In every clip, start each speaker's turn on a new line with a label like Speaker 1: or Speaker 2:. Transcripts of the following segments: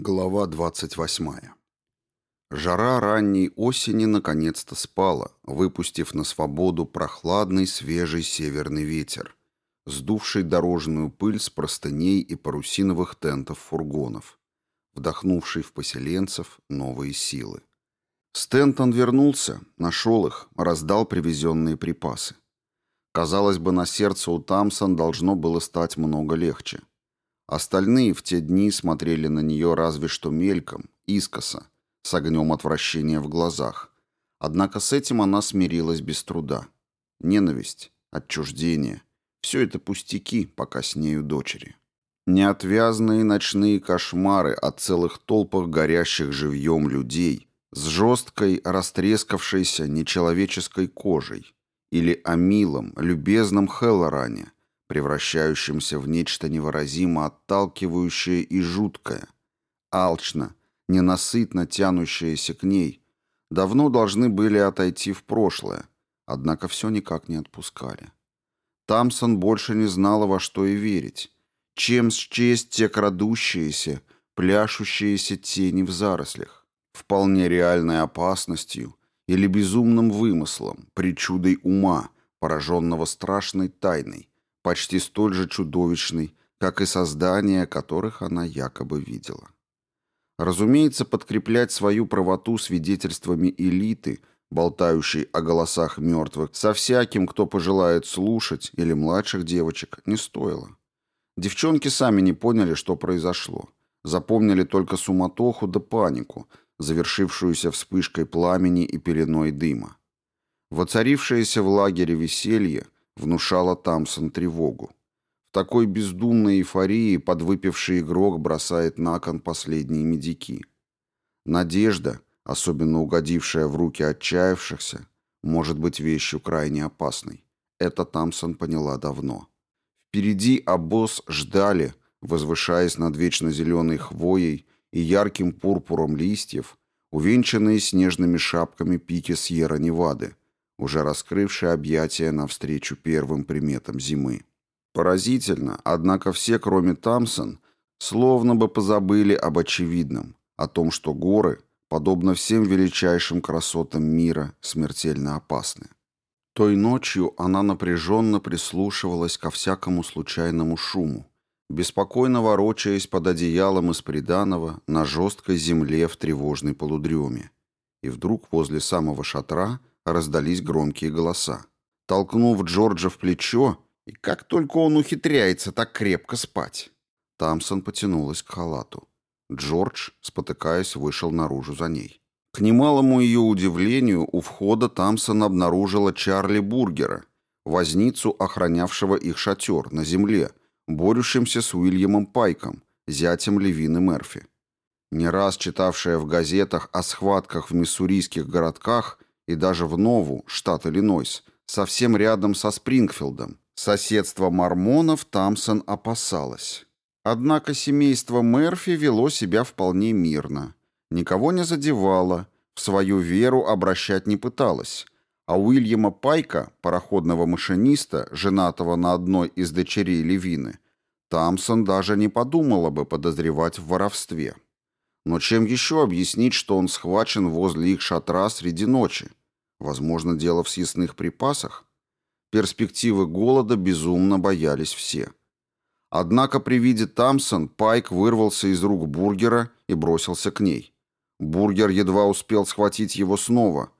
Speaker 1: Глава 28. Жара ранней осени наконец-то спала, выпустив на свободу прохладный свежий северный ветер, сдувший дорожную пыль с простыней и парусиновых тентов фургонов, вдохнувший в поселенцев новые силы. Стентон вернулся, нашел их, раздал привезенные припасы. Казалось бы, на сердце у Тамсон должно было стать много легче. Остальные в те дни смотрели на нее разве что мельком, искоса, с огнем отвращения в глазах. Однако с этим она смирилась без труда. Ненависть, отчуждение — все это пустяки, пока с нею дочери. Неотвязные ночные кошмары о целых толпах горящих живьем людей с жесткой, растрескавшейся нечеловеческой кожей или о милом, любезном Хеллоране — превращающимся в нечто невыразимо отталкивающее и жуткое, алчно, ненасытно тянущееся к ней, давно должны были отойти в прошлое, однако все никак не отпускали. Тамсон больше не знала, во что и верить, чем счесть те крадущиеся, пляшущиеся тени в зарослях, вполне реальной опасностью или безумным вымыслом, причудой ума, пораженного страшной тайной, почти столь же чудовищный, как и создания, которых она якобы видела. Разумеется, подкреплять свою правоту свидетельствами элиты, болтающей о голосах мертвых, со всяким, кто пожелает слушать, или младших девочек, не стоило. Девчонки сами не поняли, что произошло. Запомнили только суматоху да панику, завершившуюся вспышкой пламени и пеленой дыма. Воцарившееся в лагере веселье – внушала Тамсон тревогу. В такой бездумной эйфории подвыпивший игрок бросает на кон последние медики. Надежда, особенно угодившая в руки отчаявшихся, может быть вещью крайне опасной. Это Тамсон поняла давно. Впереди обоз ждали, возвышаясь над вечно зеленой хвоей и ярким пурпуром листьев, увенчанные снежными шапками пики Сьерра-Невады, уже раскрывший объятия навстречу первым приметам зимы. Поразительно, однако все, кроме Тамсон, словно бы позабыли об очевидном, о том, что горы, подобно всем величайшим красотам мира, смертельно опасны. Той ночью она напряженно прислушивалась ко всякому случайному шуму, беспокойно ворочаясь под одеялом из приданого на жесткой земле в тревожной полудреме. И вдруг возле самого шатра раздались громкие голоса. Толкнув Джорджа в плечо, и как только он ухитряется так крепко спать. Тамсон потянулась к халату. Джордж, спотыкаясь, вышел наружу за ней. К немалому ее удивлению, у входа Тамсон обнаружила Чарли Бургера, возницу, охранявшего их шатер на земле, борющимся с Уильямом Пайком, зятем Левины Мерфи. Не раз читавшая в газетах о схватках в миссурийских городках и даже в Нову, штат Иллинойс, совсем рядом со Спрингфилдом. Соседство мормонов Тамсон опасалась. Однако семейство Мерфи вело себя вполне мирно. Никого не задевало, в свою веру обращать не пыталось. А Уильяма Пайка, пароходного машиниста, женатого на одной из дочерей Левины, Тамсон даже не подумала бы подозревать в воровстве. Но чем еще объяснить, что он схвачен возле их шатра среди ночи? Возможно, дело в съестных припасах? Перспективы голода безумно боялись все. Однако при виде Тамсон Пайк вырвался из рук бургера и бросился к ней. Бургер едва успел схватить его снова,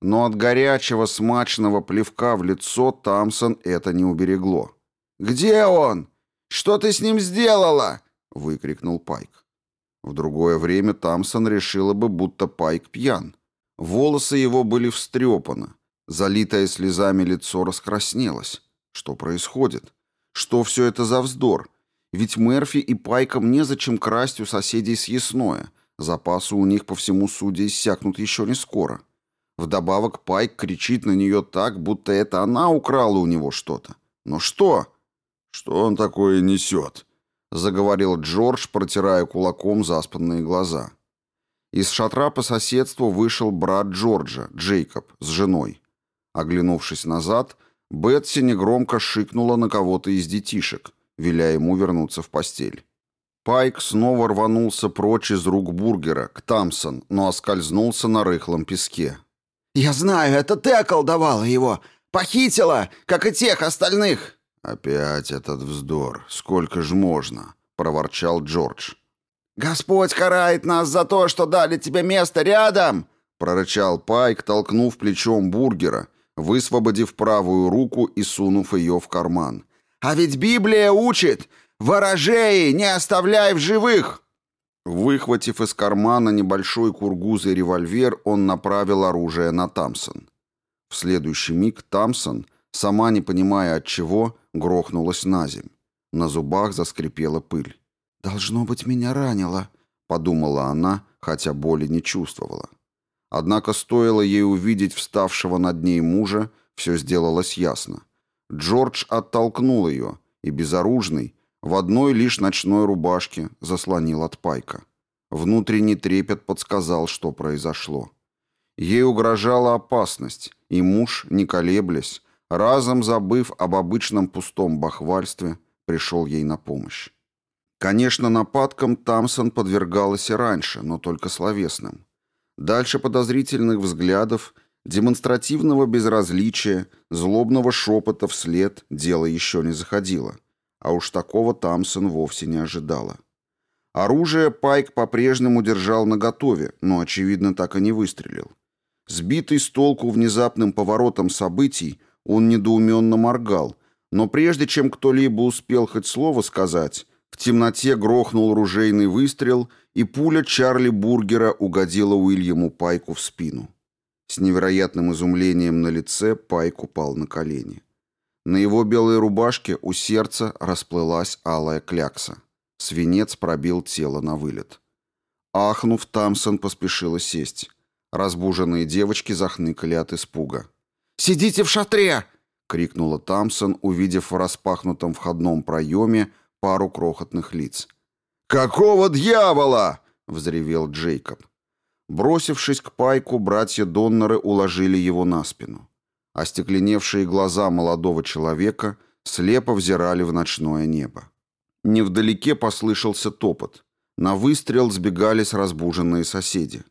Speaker 1: но от горячего смачного плевка в лицо Тамсон это не уберегло. «Где он? Что ты с ним сделала?» — выкрикнул Пайк. В другое время Тамсон решила бы, будто Пайк пьян. Волосы его были встрепаны. Залитое слезами лицо раскраснелось. Что происходит? Что все это за вздор? Ведь Мерфи и Пайкам незачем красть у соседей съестное. Запасы у них по всему суде иссякнут еще не скоро. Вдобавок Пайк кричит на нее так, будто это она украла у него что-то. Но что? Что он такое несет? Заговорил Джордж, протирая кулаком заспанные глаза. Из шатра по соседству вышел брат Джорджа, Джейкоб, с женой. Оглянувшись назад, Бетси негромко шикнула на кого-то из детишек, веля ему вернуться в постель. Пайк снова рванулся прочь из рук бургера, к Тамсон, но оскользнулся на рыхлом песке.
Speaker 2: «Я знаю, это ты околдовала его! Похитила, как и тех остальных!»
Speaker 1: «Опять этот вздор! Сколько ж можно?» — проворчал Джордж.
Speaker 2: «Господь карает нас за то, что дали тебе место рядом!»
Speaker 1: — прорычал Пайк, толкнув плечом бургера, высвободив правую руку и сунув ее в карман.
Speaker 2: «А ведь Библия учит! Ворожеи не оставляй в живых!»
Speaker 1: Выхватив из кармана небольшой кургузый револьвер, он направил оружие на Тамсон. В следующий миг Тамсон, сама не понимая от чего, грохнулась на земь. На зубах заскрипела пыль.
Speaker 2: «Должно быть, меня ранило», — подумала она, хотя боли не чувствовала.
Speaker 1: Однако стоило ей увидеть вставшего над ней мужа, все сделалось ясно. Джордж оттолкнул ее, и безоружный, в одной лишь ночной рубашке, заслонил от пайка. Внутренний трепет подсказал, что произошло. Ей угрожала опасность, и муж, не колеблясь, разом забыв об обычном пустом бахвальстве, пришел ей на помощь. Конечно, нападкам Тамсон подвергалась и раньше, но только словесным. Дальше подозрительных взглядов, демонстративного безразличия, злобного шепота вслед дело еще не заходило. А уж такого Тамсон вовсе не ожидала. Оружие Пайк по-прежнему держал наготове, но, очевидно, так и не выстрелил. Сбитый с толку внезапным поворотом событий, он недоуменно моргал, но прежде чем кто-либо успел хоть слово сказать, в темноте грохнул ружейный выстрел, и пуля Чарли Бургера угодила Уильяму Пайку в спину. С невероятным изумлением на лице Пайк упал на колени. На его белой рубашке у сердца расплылась алая клякса. Свинец пробил тело на вылет. Ахнув, Тамсон поспешила сесть. Разбуженные девочки захныкали от испуга.
Speaker 2: «Сидите в шатре!»
Speaker 1: — крикнула Тамсон, увидев в распахнутом входном проеме пару крохотных лиц. «Какого дьявола?» — взревел Джейкоб. Бросившись к пайку, братья Доннеры уложили его на спину. Остекленевшие глаза молодого человека слепо взирали в ночное небо. Невдалеке послышался топот. На выстрел сбегались разбуженные соседи.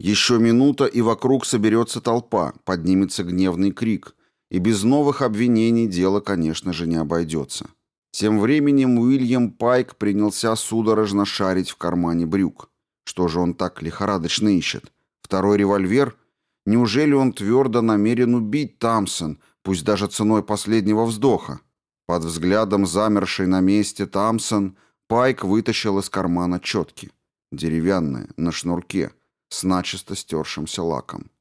Speaker 1: Еще минута, и вокруг соберется толпа, поднимется гневный крик, и без новых обвинений дело, конечно же, не обойдется. Тем временем Уильям Пайк принялся судорожно шарить в кармане брюк. Что же он так лихорадочно ищет? Второй револьвер? Неужели он твердо намерен убить Тамсон, пусть даже ценой последнего вздоха? Под взглядом замершей на месте Тамсон Пайк вытащил из кармана четки. Деревянные, на шнурке – с начисто стершимся лаком.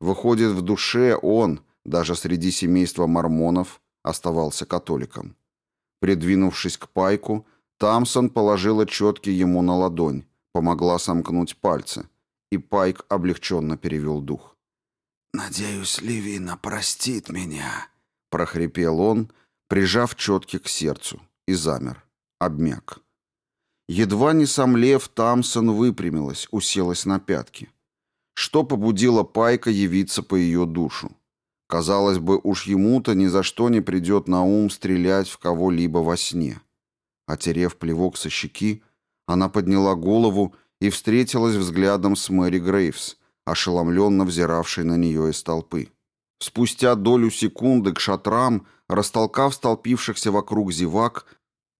Speaker 1: Выходит, в душе он, даже среди семейства мормонов, оставался католиком. Придвинувшись к пайку, Тамсон положила четки ему на ладонь, помогла сомкнуть пальцы, и пайк облегченно перевел дух.
Speaker 2: «Надеюсь, Левина простит меня», —
Speaker 1: прохрипел он, прижав четки к сердцу, и замер, обмяк. Едва не сомлев, Тамсон выпрямилась, уселась на пятки. Что побудило Пайка явиться по ее душу? Казалось бы, уж ему-то ни за что не придет на ум стрелять в кого-либо во сне. Отерев плевок со щеки, она подняла голову и встретилась взглядом с Мэри Грейвс, ошеломленно взиравшей на нее из толпы. Спустя долю секунды к шатрам, растолкав столпившихся вокруг зевак,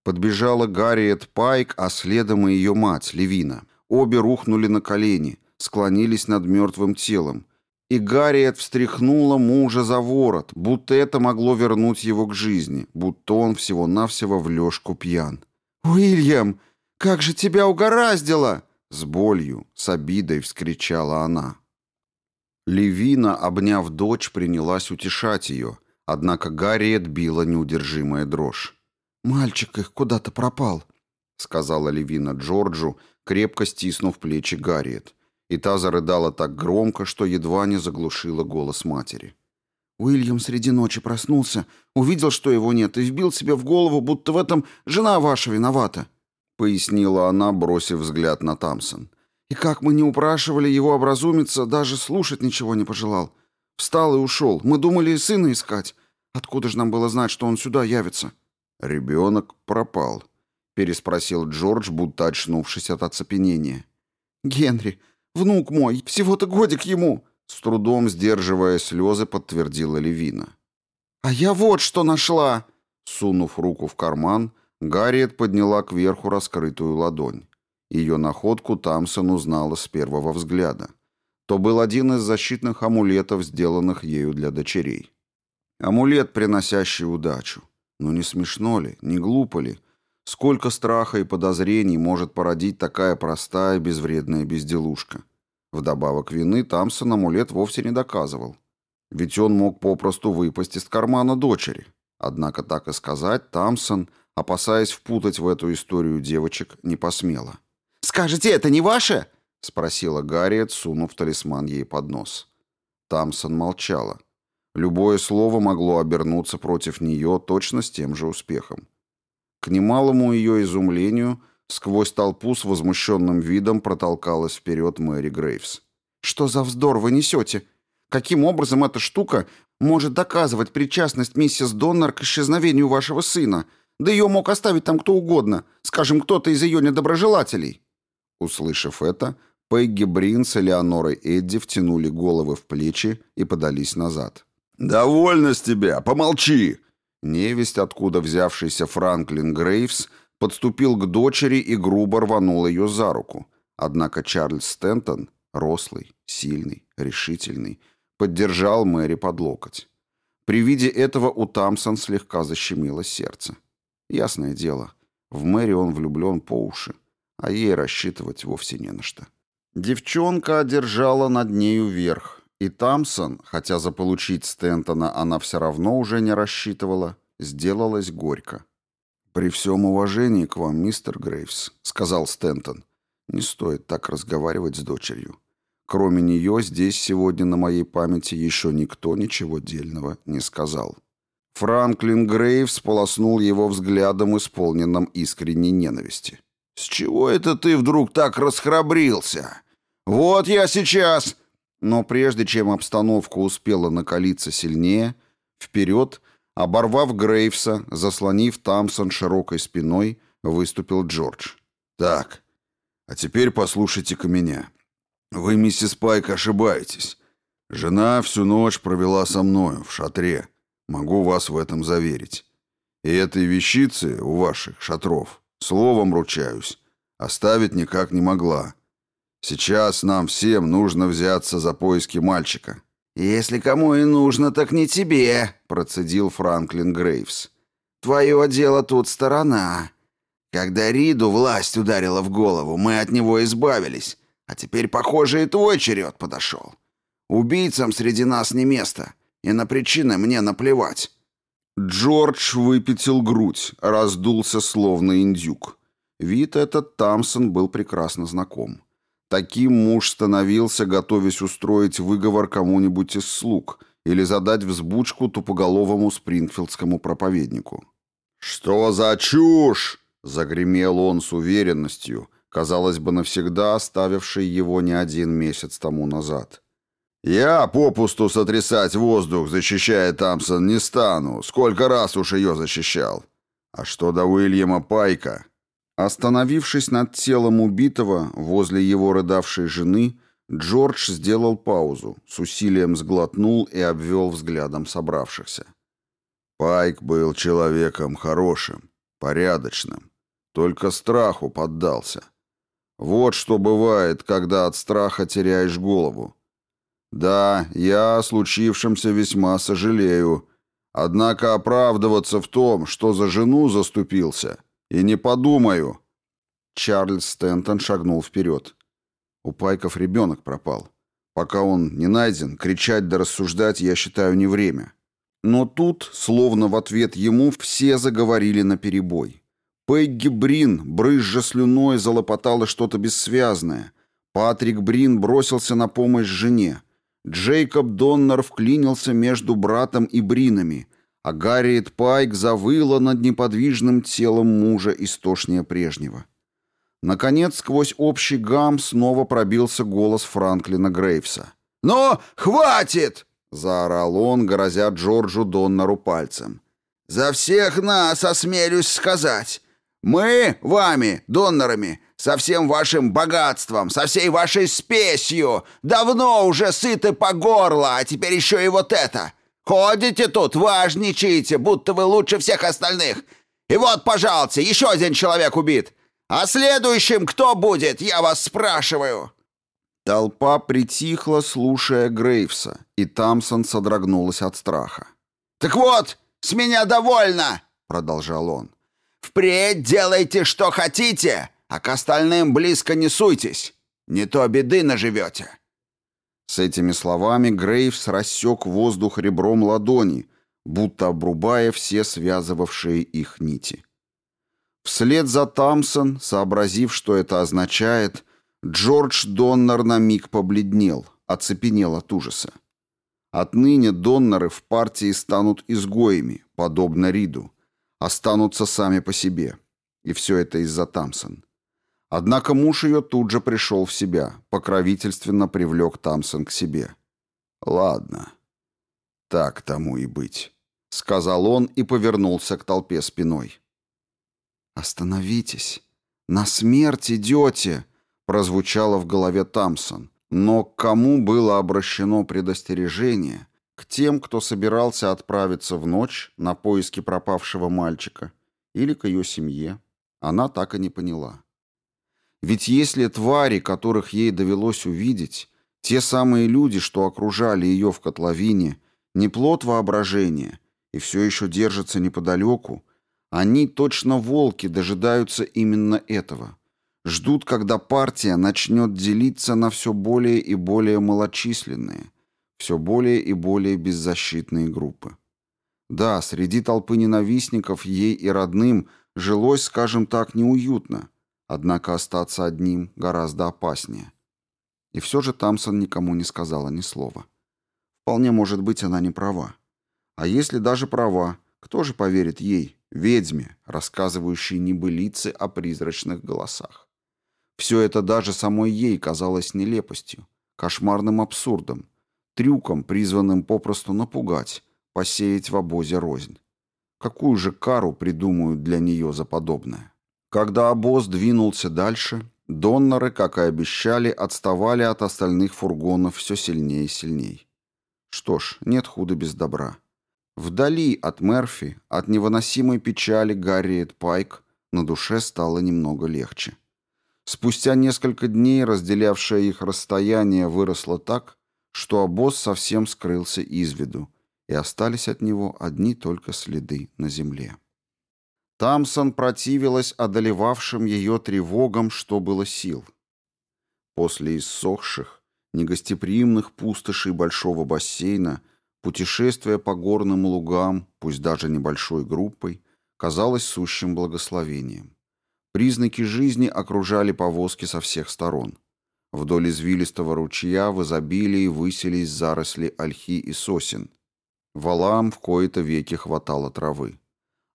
Speaker 1: Подбежала Гарриет Пайк, а следом и ее мать, Левина. Обе рухнули на колени, склонились над мертвым телом. И Гарриет встряхнула мужа за ворот, будто это могло вернуть его к жизни, будто он всего-навсего в лёжку пьян.
Speaker 2: «Уильям, как же тебя угораздило!»
Speaker 1: С болью, с обидой вскричала она. Левина, обняв дочь, принялась утешать ее, однако Гарриет била неудержимая дрожь.
Speaker 2: «Мальчик их куда-то пропал», —
Speaker 1: сказала Левина Джорджу, крепко стиснув плечи Гарриет. И та зарыдала так громко, что едва не заглушила голос матери.
Speaker 2: Уильям среди ночи проснулся, увидел, что его нет, и вбил себе в голову, будто в этом жена ваша виновата», — пояснила она, бросив взгляд на Тамсон. «И как мы не упрашивали его образумиться, даже слушать ничего не пожелал. Встал и ушел. Мы думали и сына искать. Откуда же нам было знать, что он сюда явится?»
Speaker 1: Ребенок пропал. переспросил Джордж, будто очнувшись от оцепенения.
Speaker 2: «Генри, внук мой, всего-то годик ему!»
Speaker 1: С трудом сдерживая слезы, подтвердила Левина.
Speaker 2: «А я вот что нашла!»
Speaker 1: Сунув руку в карман, Гарриет подняла кверху раскрытую ладонь. Ее находку Тамсон узнала с первого взгляда. То был один из защитных амулетов, сделанных ею для дочерей. Амулет, приносящий удачу. Но не смешно ли, не глупо ли? Сколько страха и подозрений может породить такая простая безвредная безделушка? Вдобавок вины Тамсон амулет вовсе не доказывал. Ведь он мог попросту выпасть из кармана дочери. Однако так и сказать Тамсон, опасаясь впутать в эту историю девочек, не посмела.
Speaker 2: «Скажете, это не ваше?»
Speaker 1: — спросила Гарриет, сунув талисман ей под нос. Тамсон молчала. Любое слово могло обернуться против нее точно с тем же успехом. К немалому ее изумлению сквозь толпу с возмущенным видом протолкалась вперед Мэри Грейвс.
Speaker 2: «Что за вздор вы несете? Каким образом эта штука может доказывать причастность миссис Доннер к исчезновению вашего сына? Да ее мог оставить там кто угодно, скажем, кто-то из ее недоброжелателей».
Speaker 1: Услышав это, Пегги Брин с Элеонорой Эдди втянули головы в плечи и подались назад. «Довольно с тебя, помолчи!» Невесть, откуда взявшийся Франклин Грейвс, подступил к дочери и грубо рванул ее за руку. Однако Чарльз Стентон, рослый, сильный, решительный, поддержал Мэри под локоть. При виде этого у Тамсон слегка защемило сердце. Ясное дело, в Мэри он влюблен по уши, а ей рассчитывать вовсе не на что. Девчонка одержала над нею верх, и Тамсон, хотя заполучить Стентона она все равно уже не рассчитывала, сделалась горько. «При всем уважении к вам, мистер Грейвс», — сказал Стентон, — «не стоит так разговаривать с дочерью. Кроме нее здесь сегодня на моей памяти еще никто ничего дельного не сказал». Франклин Грейвс полоснул его взглядом, исполненным искренней ненависти. «С чего это ты вдруг так расхрабрился? Вот я сейчас...» Но прежде чем обстановка успела накалиться сильнее, вперед, оборвав Грейвса, заслонив Тамсон широкой спиной, выступил Джордж. «Так, а теперь послушайте-ка меня. Вы, миссис Пайк, ошибаетесь. Жена всю ночь провела со мною в шатре. Могу вас в этом заверить. И этой вещицы у ваших шатров, словом ручаюсь, оставить никак не могла. Сейчас нам всем нужно взяться за поиски мальчика».
Speaker 2: «Если кому и нужно, так не тебе», — процедил Франклин Грейвс. «Твое дело тут сторона. Когда Риду власть ударила в голову, мы от него избавились, а теперь, похоже, и твой черед подошел. Убийцам среди нас не место, и на причины мне наплевать».
Speaker 1: Джордж выпятил грудь, раздулся словно индюк. Вид этот Тамсон был прекрасно знаком. Таким муж становился, готовясь устроить выговор кому-нибудь из слуг или задать взбучку тупоголовому спрингфилдскому проповеднику. «Что за чушь?» — загремел он с уверенностью, казалось бы, навсегда оставивший его не один месяц тому назад. «Я попусту сотрясать воздух, защищая Тамсон, не стану. Сколько раз уж ее защищал. А что до Уильяма Пайка?» Остановившись над телом убитого, возле его рыдавшей жены, Джордж сделал паузу, с усилием сглотнул и обвел взглядом собравшихся. Пайк был человеком хорошим, порядочным, только страху поддался. Вот что бывает, когда от страха теряешь голову. Да, я о случившемся весьма сожалею, однако оправдываться в том, что за жену заступился — «И не подумаю!» Чарльз Стентон шагнул вперед. У Пайков ребенок пропал. Пока он не найден, кричать да рассуждать я считаю не время. Но тут, словно в ответ ему, все заговорили наперебой. Пегги Брин, брызжа слюной, залопотала что-то бессвязное. Патрик Брин бросился на помощь жене. Джейкоб Доннер вклинился между братом и Бринами а Гарриет Пайк завыла над неподвижным телом мужа истошнее прежнего. Наконец, сквозь общий гам снова пробился голос Франклина Грейвса.
Speaker 2: «Но хватит!»
Speaker 1: — заорал он, грозя Джорджу Доннеру пальцем.
Speaker 2: «За всех нас осмелюсь сказать. Мы вами, донорами, со всем вашим богатством, со всей вашей спесью, давно уже сыты по горло, а теперь еще и вот это. Ходите тут, важничаете, будто вы лучше всех остальных. И вот, пожалуйста, еще один человек убит. А следующим кто будет, я вас спрашиваю?»
Speaker 1: Толпа притихла, слушая Грейвса, и Тамсон содрогнулась от страха.
Speaker 2: «Так вот, с меня довольно!» — продолжал он. «Впредь делайте, что хотите, а к остальным близко не суйтесь. Не то беды наживете».
Speaker 1: С этими словами Грейвс рассек воздух ребром ладони, будто обрубая все связывавшие их нити. Вслед за Тамсон, сообразив, что это означает, Джордж Доннер на миг побледнел, оцепенел от ужаса. Отныне доннеры в партии станут изгоями, подобно Риду, останутся сами по себе. И все это из-за Тамсон. Однако муж ее тут же пришел в себя, покровительственно привлек Тамсон к себе. «Ладно, так тому и быть», — сказал он и повернулся к толпе спиной.
Speaker 2: «Остановитесь! На смерть идете!» — прозвучало в голове Тамсон. Но к кому было обращено предостережение? К тем, кто собирался отправиться в ночь на поиски пропавшего мальчика, или к ее семье? Она так и не поняла. Ведь если твари, которых ей довелось увидеть, те самые люди, что окружали ее в котловине, не плод воображения и все еще держатся неподалеку, они, точно волки, дожидаются именно этого. Ждут, когда партия начнет делиться на все более и более малочисленные, все более и более беззащитные группы. Да, среди толпы ненавистников ей и родным жилось, скажем так, неуютно – Однако остаться одним гораздо опаснее. И все же Тамсон никому не сказала ни слова. Вполне может быть, она не права. А если даже права, кто же поверит ей, ведьме, рассказывающей небылицы о призрачных голосах? Все это даже самой ей казалось нелепостью, кошмарным абсурдом, трюком, призванным попросту напугать, посеять в обозе рознь. Какую же кару придумают для нее за подобное? Когда обоз двинулся дальше, доннеры, как и обещали, отставали от остальных фургонов все сильнее и сильнее. Что ж, нет худа без добра. Вдали от Мерфи, от невыносимой печали Гарриет Пайк, на душе стало немного легче. Спустя несколько дней разделявшее их расстояние выросло так, что обоз совсем скрылся из виду, и остались от него одни только следы на земле. Тамсон противилась одолевавшим ее тревогам, что было сил. После иссохших, негостеприимных пустошей большого бассейна путешествие по горным лугам, пусть даже небольшой группой, казалось сущим благословением. Признаки жизни окружали повозки со всех сторон. Вдоль извилистого ручья в изобилии высились заросли ольхи и сосен. Валам в кои-то веки хватало травы.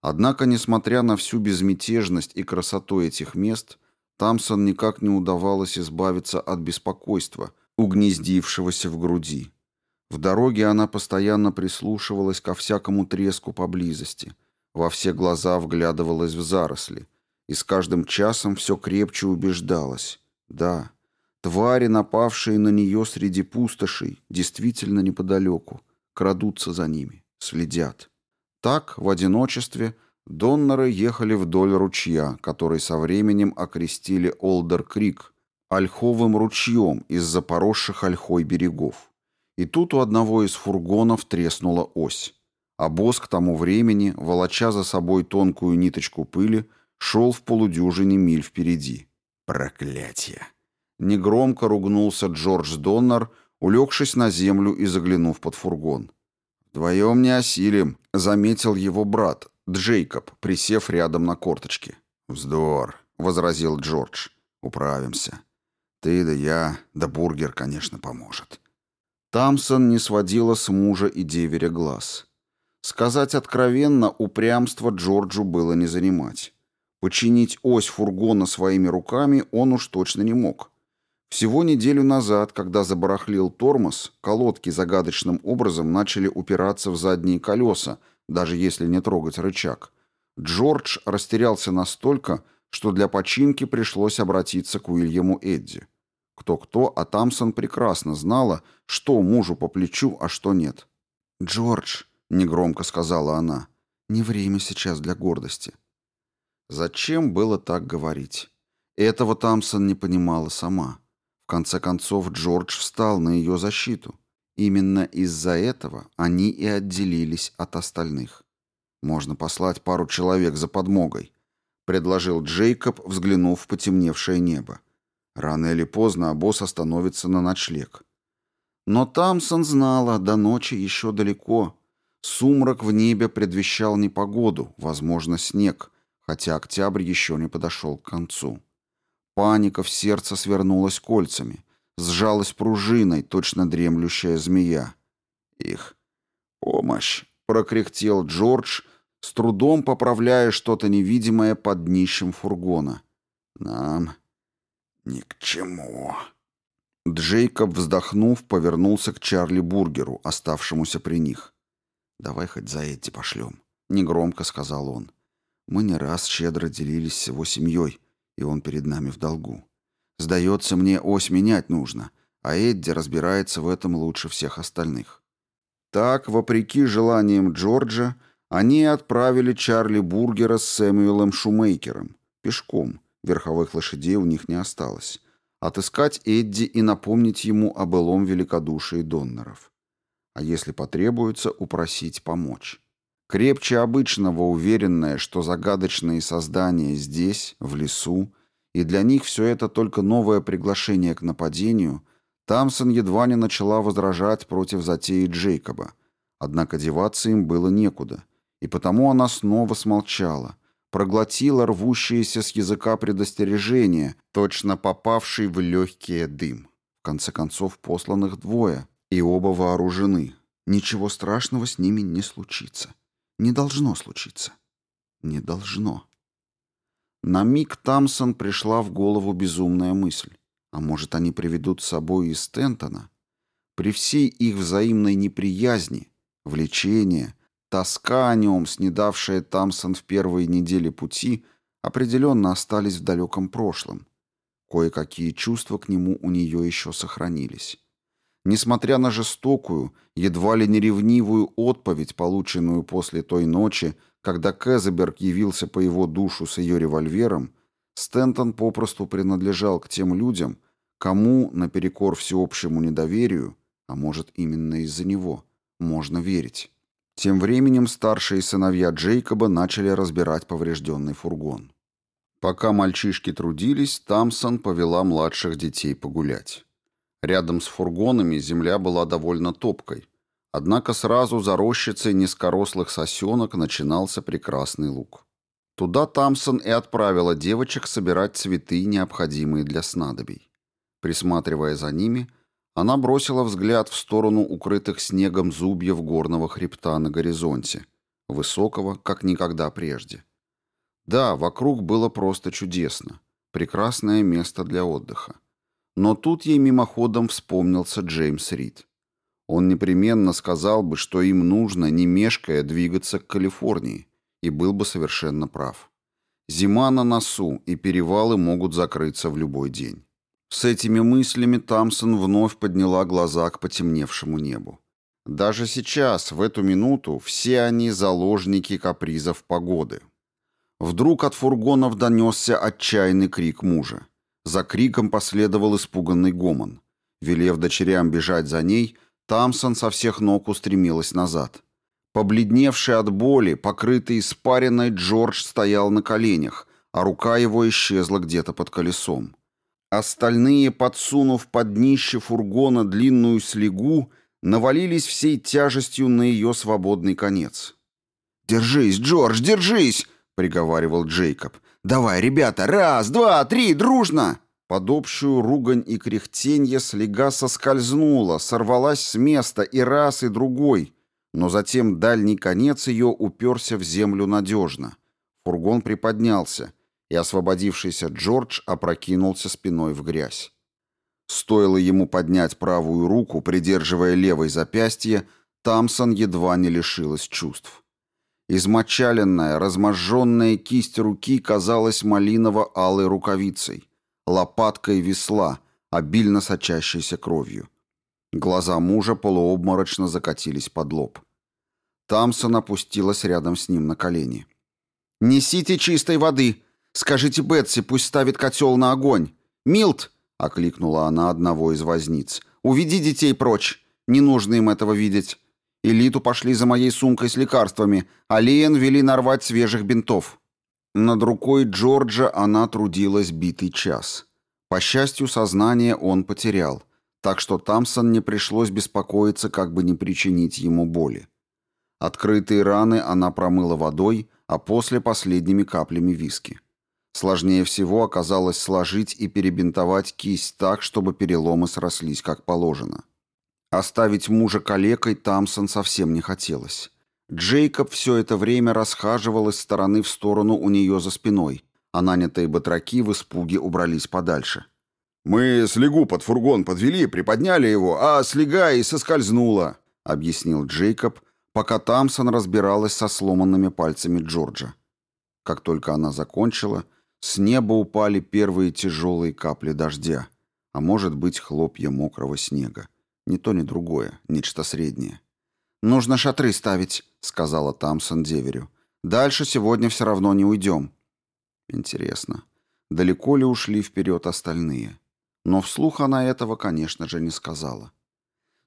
Speaker 2: Однако, несмотря на всю безмятежность и красоту этих мест, Тамсон никак не удавалось избавиться от беспокойства, угнездившегося в груди. В дороге она постоянно прислушивалась ко всякому треску поблизости, во все глаза вглядывалась в заросли, и с каждым часом все крепче убеждалась. Да, твари, напавшие на нее среди пустошей, действительно неподалеку, крадутся за ними, следят. Так, в одиночестве, доннеры ехали вдоль ручья, который со временем окрестили Олдер-Крик, ольховым ручьем из-за поросших ольхой берегов. И тут у одного из фургонов треснула ось. А босс к тому времени, волоча за собой тонкую ниточку пыли, шел в полудюжине миль впереди. Проклятие! Негромко ругнулся Джордж Доннер, улегшись на землю и заглянув под фургон. «Вдвоем не осилим», — заметил его брат, Джейкоб, присев рядом на корточки. «Вздор», — возразил Джордж. «Управимся. Ты да я, да бургер, конечно, поможет». Тамсон не сводила с мужа и деверя глаз. Сказать откровенно, упрямство Джорджу было не занимать. Починить ось фургона своими руками он уж точно не мог. Всего неделю назад, когда забарахлил тормоз, колодки загадочным образом начали упираться в задние колеса, даже если не трогать рычаг.
Speaker 1: Джордж растерялся настолько, что для починки пришлось обратиться к Уильяму Эдди. Кто-кто, а Тамсон прекрасно знала, что мужу по плечу, а что нет.
Speaker 2: «Джордж», — негромко сказала она, — «не время сейчас для гордости».
Speaker 1: Зачем было так говорить?
Speaker 2: Этого Тамсон не понимала сама. В конце концов, Джордж встал на ее защиту. Именно из-за этого они и отделились от остальных. «Можно послать пару человек за подмогой», — предложил Джейкоб, взглянув в потемневшее небо. Рано или поздно обоз остановится на ночлег. Но Тамсон знала, до ночи еще далеко. Сумрак в небе предвещал непогоду, возможно, снег, хотя октябрь еще не подошел к концу. Паника в сердце свернулась кольцами, сжалась пружиной, точно дремлющая змея. «Их помощь!» — прокряхтел Джордж, с трудом поправляя что-то невидимое под днищем фургона. «Нам ни к чему». Джейкоб, вздохнув, повернулся к Чарли Бургеру, оставшемуся при них. «Давай хоть за эти пошлем», — негромко сказал он. «Мы не раз щедро делились его семьей, и он перед нами в долгу. Сдается мне, ось менять нужно, а Эдди разбирается в этом лучше всех остальных». Так, вопреки желаниям Джорджа, они отправили Чарли Бургера с Сэмюэлом Шумейкером, пешком, верховых лошадей у них не осталось отыскать Эдди и напомнить ему о былом великодушии доноров. А если потребуется, упросить помочь. Крепче обычного уверенная, что загадочные создания здесь, в лесу, и для них все это только новое приглашение к нападению, Тамсон едва не начала возражать против затеи Джейкоба. Однако деваться им было некуда, и потому она снова смолчала – проглотила рвущиеся с языка предостережения, точно попавший в легкий дым. В конце концов, посланных двое, и оба вооружены. Ничего страшного с ними не случится. Не должно случиться. Не должно. На миг Тамсон пришла в голову безумная мысль. А может, они приведут с собой и Стентона? При всей их взаимной неприязни, влечении, Тоска о нем, снедавшая Тамсон в первые недели пути, определенно остались в далеком прошлом. Кое-какие чувства к нему у нее еще сохранились. Несмотря на жестокую, едва ли не ревнивую отповедь, полученную после той ночи, когда Кезеберг явился по его душу с ее револьвером, Стентон попросту принадлежал к тем людям, кому, наперекор всеобщему недоверию, а может именно из-за него, можно верить. Тем временем старшие сыновья Джейкоба начали разбирать поврежденный фургон. Пока мальчишки трудились, Тамсон повела младших детей погулять. Рядом с фургонами земля была довольно топкой, однако сразу за рощицей низкорослых сосенок начинался прекрасный луг. Туда Тамсон и отправила девочек собирать цветы, необходимые для снадобий. Присматривая за ними, она бросила взгляд в сторону укрытых снегом зубьев горного хребта на горизонте, высокого, как никогда прежде. Да, вокруг было просто чудесно. Прекрасное место для отдыха. Но тут ей мимоходом вспомнился Джеймс Рид. Он непременно сказал бы, что им нужно, не мешкая, двигаться к Калифорнии, и был бы совершенно прав. Зима на носу, и перевалы могут закрыться в любой день. С этими мыслями Тамсон вновь подняла глаза к потемневшему небу. Даже сейчас, в эту минуту, все они заложники капризов погоды. Вдруг от фургонов донесся отчаянный крик мужа. За криком последовал испуганный гомон. Велев дочерям бежать за ней, Тамсон со всех ног устремилась назад. Побледневший от боли, покрытый испаренной, Джордж стоял на коленях, а рука его исчезла где-то под колесом. Остальные, подсунув под днище фургона длинную слегу, навалились всей тяжестью на ее свободный конец. «Держись, Джордж, держись!» — приговаривал Джейкоб. «Давай, ребята, раз, два, три, дружно!» Под общую ругань и кряхтенье слега соскользнула, сорвалась с места и раз, и другой, но затем дальний конец ее уперся в землю надежно. Фургон приподнялся — и освободившийся Джордж опрокинулся спиной в грязь. Стоило ему поднять правую руку, придерживая левой запястье, Тамсон едва не лишилась чувств.
Speaker 1: Измочаленная, разможженная кисть руки казалась малиново-алой рукавицей, лопаткой весла, обильно сочащейся кровью. Глаза мужа полуобморочно закатились под лоб. Тамсон опустилась рядом с ним на колени. «Несите чистой воды! Скажите Бетси, пусть ставит котел на огонь! Милт!» — окликнула она одного из возниц. «Уведи детей прочь! Не нужно им этого видеть!» Элиту пошли за моей сумкой с лекарствами, а Лиен вели нарвать свежих бинтов. Над рукой Джорджа она трудилась битый час. По счастью, сознание он потерял, так что Тамсон не пришлось беспокоиться, как бы не причинить ему боли. Открытые раны она промыла водой, а после последними каплями виски. Сложнее всего оказалось сложить и перебинтовать кисть так, чтобы переломы срослись как положено. Оставить мужа калекой Тамсон совсем не хотелось. Джейкоб все это время расхаживал из стороны в сторону у нее за спиной, а нанятые батраки в испуге убрались подальше.
Speaker 2: «Мы слегу под фургон подвели, приподняли его, а слега и соскользнула», — объяснил Джейкоб, пока Тамсон разбиралась со сломанными пальцами Джорджа. Как только она закончила, с неба упали первые тяжелые капли дождя, а может быть хлопья мокрого снега. Ни то, ни другое, нечто среднее. «Нужно шатры ставить», — сказала Тамсон деверю. «Дальше сегодня все равно не уйдем». Интересно, далеко ли ушли вперед остальные? Но вслух она этого, конечно же, не сказала.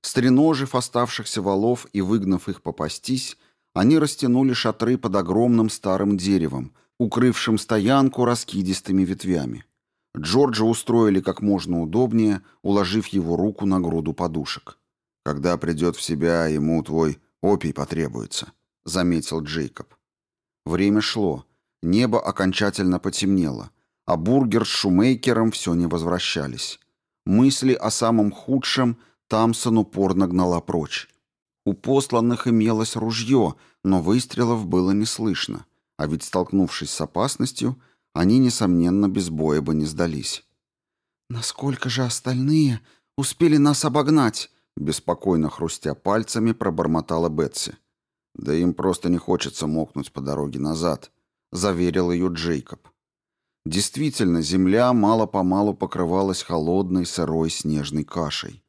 Speaker 2: Стреножив оставшихся валов и выгнав их попастись, они растянули шатры под огромным старым деревом, укрывшим стоянку раскидистыми ветвями. Джорджа устроили как можно удобнее, уложив его руку на груду подушек. «Когда придет в себя, ему твой опий потребуется», — заметил Джейкоб. Время шло. Небо окончательно потемнело, а бургер с шумейкером все не возвращались. Мысли о самом худшем Тамсон упорно гнала прочь. У посланных имелось ружье, но выстрелов было не слышно, а ведь, столкнувшись с опасностью, они, несомненно, без боя бы не сдались. «Насколько же остальные успели нас обогнать?» Беспокойно хрустя пальцами, пробормотала Бетси. «Да им просто не хочется мокнуть по дороге назад», — заверил ее Джейкоб. Действительно, земля мало-помалу покрывалась холодной, сырой снежной кашей.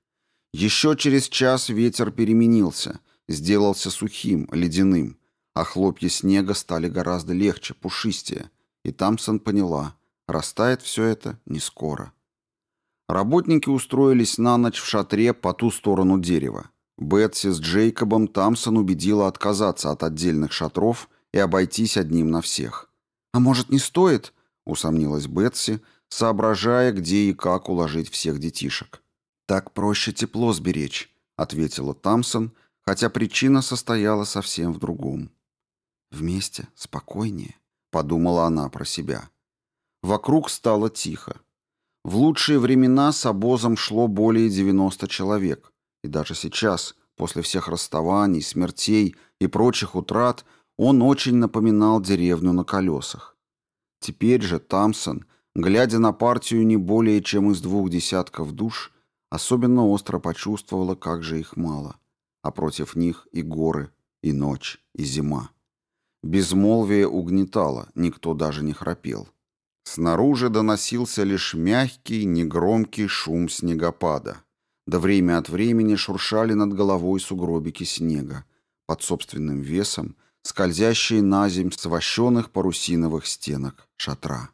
Speaker 2: Еще через час ветер переменился, сделался сухим, ледяным, а хлопья снега стали гораздо легче, пушистее — и Тамсон поняла, растает все это не скоро. Работники устроились на ночь в шатре по ту сторону дерева. Бетси с Джейкобом Тамсон убедила отказаться от отдельных шатров и обойтись одним на всех. «А может, не стоит?» — усомнилась Бетси, соображая, где и как уложить всех детишек. «Так проще тепло сберечь», — ответила Тамсон, хотя причина состояла совсем в другом. «Вместе спокойнее» подумала она про себя. Вокруг стало тихо. В лучшие времена с обозом шло более 90 человек, и даже сейчас, после всех расставаний, смертей и прочих утрат, он очень напоминал деревню на колесах. Теперь же Тамсон, глядя на партию не более чем из двух десятков душ, особенно остро почувствовала, как же их мало, а против них и горы, и ночь, и зима. Безмолвие угнетало, никто даже не храпел. Снаружи доносился лишь мягкий, негромкий шум снегопада. Да время от времени шуршали над головой сугробики снега, под собственным весом, скользящие на земь с парусиновых стенок шатра.